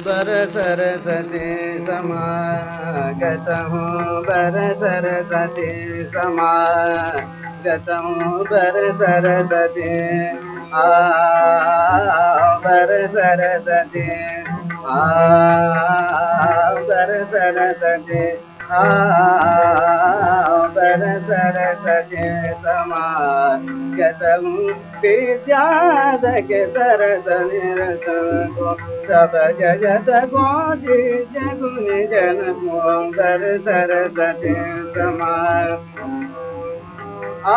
बर सरस्वती समागतहु बर सरस्वती समागतहु बर सरस्वती आ बर सरस्वती आ बर सरस्वती आ बर सरस्वती समागतहु विद्यादके सरस निरसको सब जगत गोदी जगुनि जन मोगर सरस्वती समा आ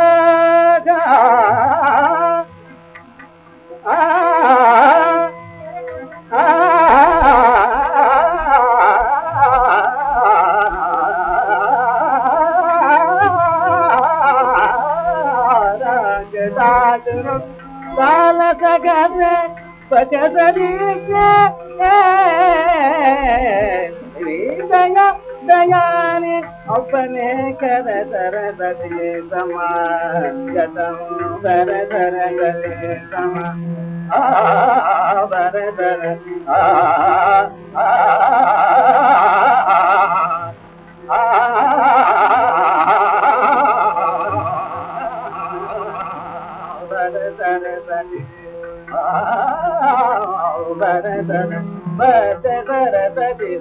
बाल सगरे पचसरीके दया दयानि अपने कर दर दर दर दले समा आ दर आ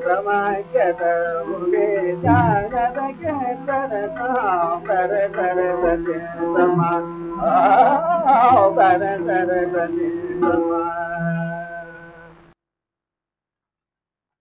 समागत मुगे जानद केतर भर भरदि समा भर भरदि समा